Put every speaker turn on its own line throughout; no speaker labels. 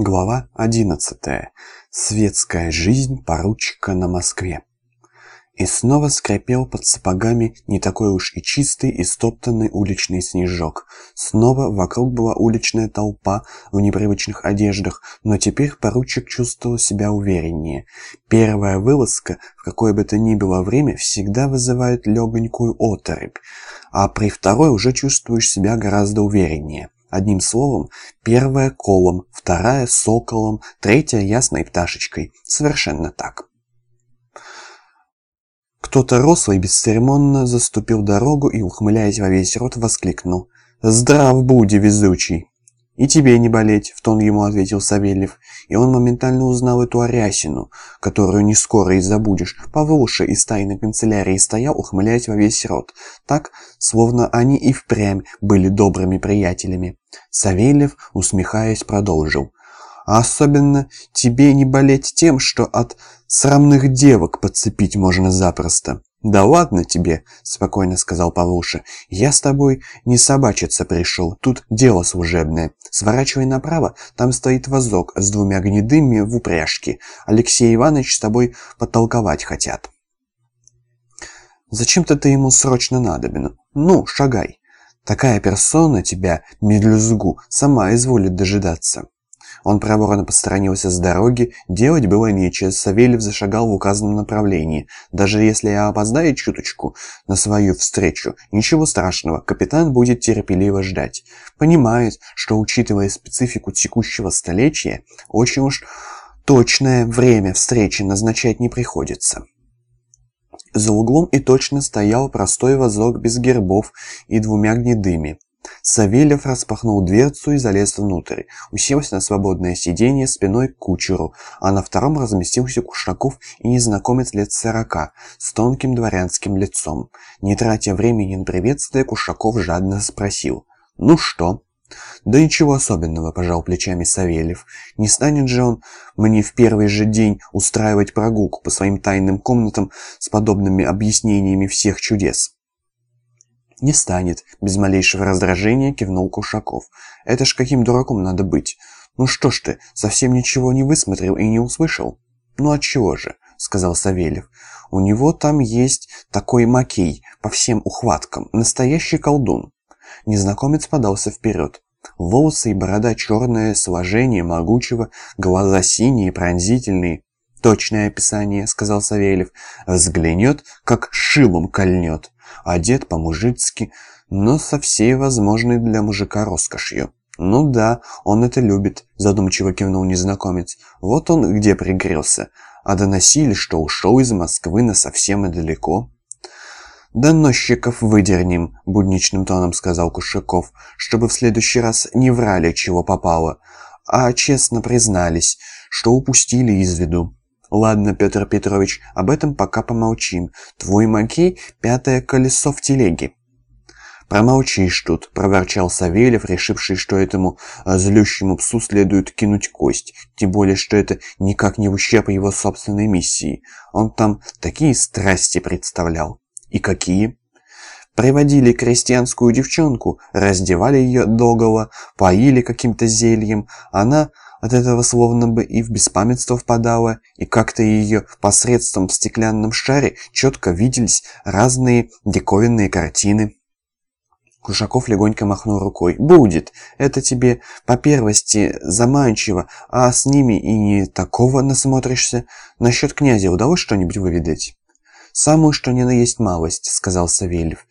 Глава 11. Светская жизнь поручика на Москве. И снова скрипел под сапогами не такой уж и чистый и стоптанный уличный снежок. Снова вокруг была уличная толпа в непривычных одеждах, но теперь поручик чувствовал себя увереннее. Первая вылазка, в какое бы то ни было время, всегда вызывает легонькую оторопь, а при второй уже чувствуешь себя гораздо увереннее. Одним словом, первая колом, вторая соколом, третья ясной пташечкой. Совершенно так. Кто-то рослый бесцеремонно заступил дорогу и, ухмыляясь во весь рот, воскликнул. «Здрав буди, везучий!» «И тебе не болеть», — в тон ему ответил Савельев. И он моментально узнал эту Арясину, которую не скоро и забудешь. Павлуша из тайной канцелярии стоял, ухмыляясь во весь рот. Так, словно они и впрямь были добрыми приятелями. Савельев, усмехаясь, продолжил. «А особенно тебе не болеть тем, что от срамных девок подцепить можно запросто». «Да ладно тебе», — спокойно сказал Павлуша. «Я с тобой не собачиться пришел, тут дело служебное. Сворачивай направо, там стоит вазок с двумя гнедыми в упряжке. Алексей Иванович с тобой потолковать хотят». «Зачем-то ты ему срочно надобен. Ну, шагай. Такая персона тебя, медлюзгу, сама изволит дожидаться». Он проворно посторонился с дороги, делать было нечего, Савельев зашагал в указанном направлении. Даже если я опоздаю чуточку на свою встречу, ничего страшного, капитан будет терпеливо ждать. Понимает, что, учитывая специфику текущего столетия, очень уж точное время встречи назначать не приходится. За углом и точно стоял простой вазок без гербов и двумя гнедыми. Савельев распахнул дверцу и залез внутрь, уселся на свободное сиденье спиной к кучеру, а на втором разместился Кушаков и незнакомец лет сорока, с тонким дворянским лицом. Не тратя времени на приветствие, Кушаков жадно спросил «Ну что?» «Да ничего особенного», – пожал плечами Савельев. «Не станет же он мне в первый же день устраивать прогулку по своим тайным комнатам с подобными объяснениями всех чудес». «Не станет», — без малейшего раздражения кивнул Кушаков. «Это ж каким дураком надо быть? Ну что ж ты, совсем ничего не высмотрел и не услышал?» «Ну отчего же?» — сказал Савельев. «У него там есть такой макей по всем ухваткам, настоящий колдун». Незнакомец подался вперед. Волосы и борода черные, сложение могучего, глаза синие, пронзительные. «Точное описание», — сказал Савельев. «Взглянет, как шилом кольнет» одет по-мужицки, но со всей возможной для мужика роскошью. «Ну да, он это любит», – задумчиво кивнул незнакомец. «Вот он где пригрелся. А доносили, что ушел из Москвы на совсем и далеко». «Доносчиков выдернем», – будничным тоном сказал Кушаков, «чтобы в следующий раз не врали, чего попало, а честно признались, что упустили из виду». «Ладно, Петр Петрович, об этом пока помолчим. Твой Макей — пятое колесо в телеге». «Промолчишь тут», — проворчал Савельев, решивший, что этому злющему псу следует кинуть кость. Тем более, что это никак не в ущерб его собственной миссии. Он там такие страсти представлял. И какие? Приводили крестьянскую девчонку, раздевали ее догола, поили каким-то зельем. Она от этого словно бы и в беспамятство впадала, и как-то ее посредством в стеклянном шаре четко виделись разные диковинные картины. Кушаков легонько махнул рукой. «Будет! Это тебе по первости заманчиво, а с ними и не такого насмотришься. Насчет князя удалось что-нибудь выведать?» «Самую что ни на есть малость», — сказал Савельев.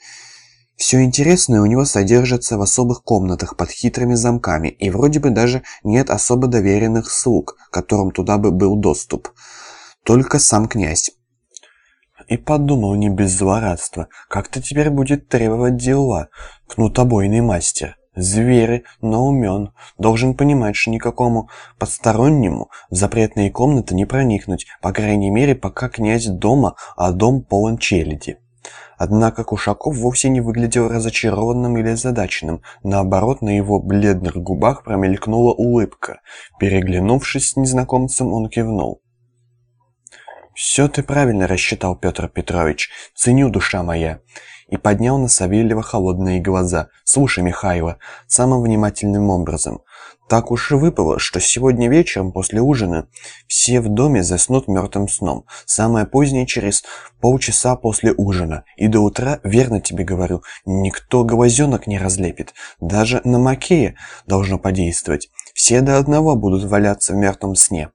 Все интересное у него содержится в особых комнатах под хитрыми замками, и вроде бы даже нет особо доверенных слуг, которым туда бы был доступ. Только сам князь. И подумал не без злорадства, как-то теперь будет требовать дела, кнутобойный мастер. Зверь, но умен, должен понимать, что никакому постороннему в запретные комнаты не проникнуть, по крайней мере, пока князь дома, а дом полон челяди. Однако Кушаков вовсе не выглядел разочарованным или озадаченным. Наоборот, на его бледных губах промелькнула улыбка. Переглянувшись с незнакомцем, он кивнул. «Все ты правильно рассчитал, Петр Петрович. Ценю, душа моя». И поднял на Савельева холодные глаза. «Слушай, Михайло, самым внимательным образом. Так уж и выпало, что сегодня вечером после ужина все в доме заснут мертвым сном, самое позднее через полчаса после ужина, и до утра, верно тебе говорю, никто глазенок не разлепит, даже на Макея должно подействовать, все до одного будут валяться в мертвом сне.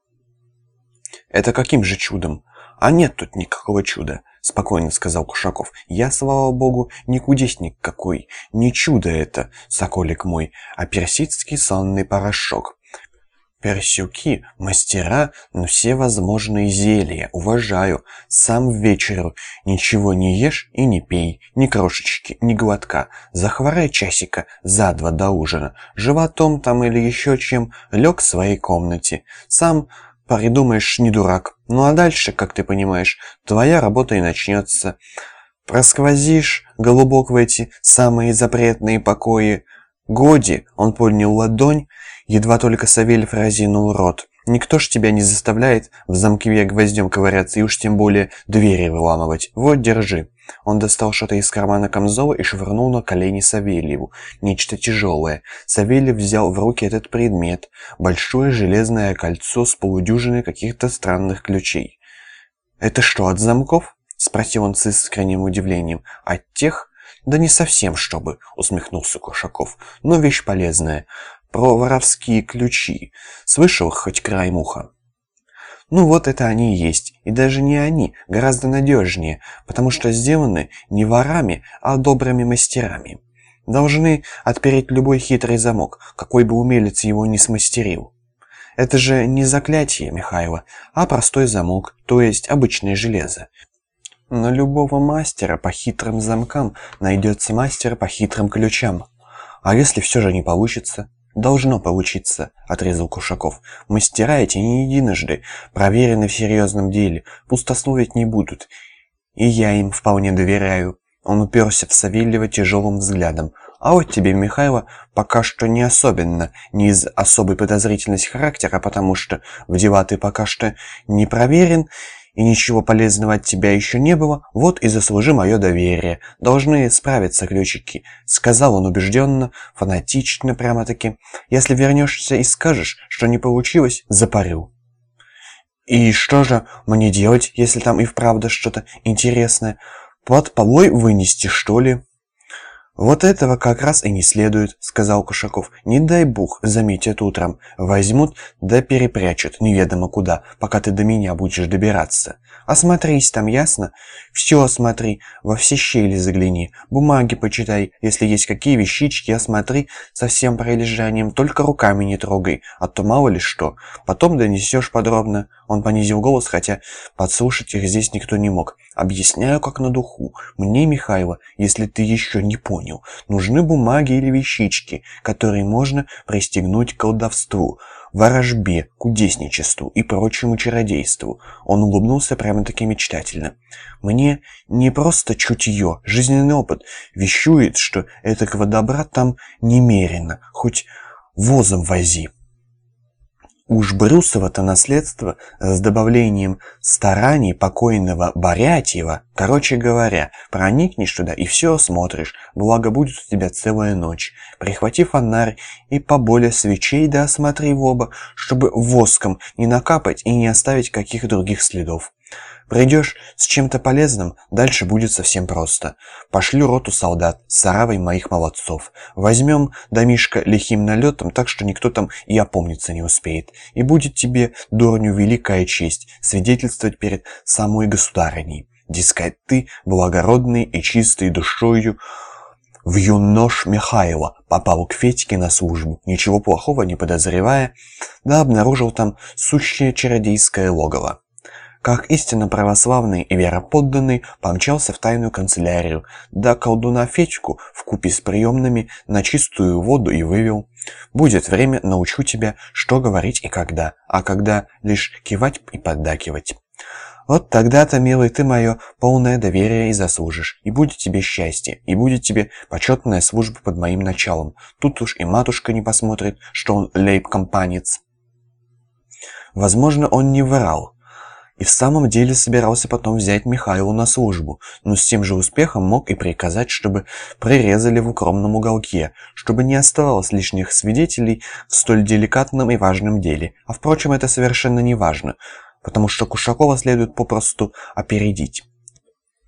Это каким же чудом? А нет тут никакого чуда. — спокойно сказал Кушаков. «Я, слава богу, не кудесник какой, не чудо это, соколик мой, а персидский сонный порошок. Персюки, мастера, ну все возможные зелья, уважаю. Сам вечеру ничего не ешь и не пей, ни крошечки, ни глотка. Захворай часика за два до ужина, животом там или еще чем, лег в своей комнате. Сам Придумаешь, не дурак. Ну а дальше, как ты понимаешь, твоя работа и начнется. Просквозишь, голубок, в эти самые запретные покои. Годи, он поднял ладонь, едва только Савельев разинул рот. Никто ж тебя не заставляет в замке гвоздем ковыряться и уж тем более двери выламывать. Вот, держи. Он достал что-то из кармана камзола и швырнул на колени Савельеву. Нечто тяжелое. Савельев взял в руки этот предмет. Большое железное кольцо с полудюжиной каких-то странных ключей. «Это что, от замков?» — спросил он с искренним удивлением. «От тех?» «Да не совсем, чтобы», — усмехнулся Кушаков. «Но вещь полезная. Про воровские ключи. Слышал хоть край муха?» Ну вот это они и есть. И даже не они, гораздо надежнее, потому что сделаны не ворами, а добрыми мастерами. Должны отпереть любой хитрый замок, какой бы умелец его не смастерил. Это же не заклятие Михаила, а простой замок, то есть обычное железо. На любого мастера по хитрым замкам найдется мастер по хитрым ключам. А если все же не получится? «Должно получиться», — отрезал Кушаков. «Мастера эти не единожды, проверены в серьезном деле, пустословить не будут. И я им вполне доверяю». Он уперся в Савельева тяжелым взглядом. «А вот тебе, Михайло, пока что не особенно, не из особой подозрительности характера, потому что в дела ты пока что не проверен, и ничего полезного от тебя еще не было, вот и заслужи мое доверие. Должны справиться ключики», — сказал он убежденно, фанатично прямо-таки. «Если вернешься и скажешь, что не получилось, запарю». «И что же мне делать, если там и вправду что-то интересное? Под полой вынести, что ли?» «Вот этого как раз и не следует», — сказал Кушаков. «Не дай бог заметят утром. Возьмут да перепрячут неведомо куда, пока ты до меня будешь добираться. Осмотрись там, ясно? Все осмотри, во все щели загляни, бумаги почитай, если есть какие вещички, осмотри со всем прилежанием, только руками не трогай, а то мало ли что. Потом донесешь подробно». Он понизил голос, хотя подслушать их здесь никто не мог. «Объясняю, как на духу. Мне, Михайло, если ты еще не понял, нужны бумаги или вещички, которые можно пристегнуть к колдовству, ворожбе, кудесничеству и прочему чародейству». Он улыбнулся прямо-таки мечтательно. «Мне не просто чутье, жизненный опыт вещует, что этого добра там немерено, хоть возом вози». Уж Брюсово-то наследство с добавлением стараний покойного Борятьева, короче говоря, проникнешь туда и все осмотришь, благо будет у тебя целая ночь. Прихвати фонарь и поболее свечей да осмотри в оба, чтобы воском не накапать и не оставить каких других следов. Придешь с чем-то полезным, дальше будет совсем просто. Пошлю роту солдат с оравой моих молодцов. Возьмем домишко лихим налетом, так что никто там и опомниться не успеет. И будет тебе, дурню, великая честь свидетельствовать перед самой государыней. Дескать, ты, благородный и чистый душою, в юнош Михайло попал к Федьке на службу, ничего плохого не подозревая, да обнаружил там сущее чародейское логово как истинно православный и вероподданный, помчался в тайную канцелярию, да колдуна Федьку вкупе с приемными на чистую воду и вывел. «Будет время, научу тебя, что говорить и когда, а когда лишь кивать и поддакивать». Вот тогда-то, милый, ты мое полное доверие и заслужишь, и будет тебе счастье, и будет тебе почетная служба под моим началом. Тут уж и матушка не посмотрит, что он лейб-компанец. Возможно, он не врал, И в самом деле собирался потом взять Михаилу на службу, но с тем же успехом мог и приказать, чтобы прирезали в укромном уголке, чтобы не оставалось лишних свидетелей в столь деликатном и важном деле. А впрочем, это совершенно не важно, потому что Кушакова следует попросту опередить.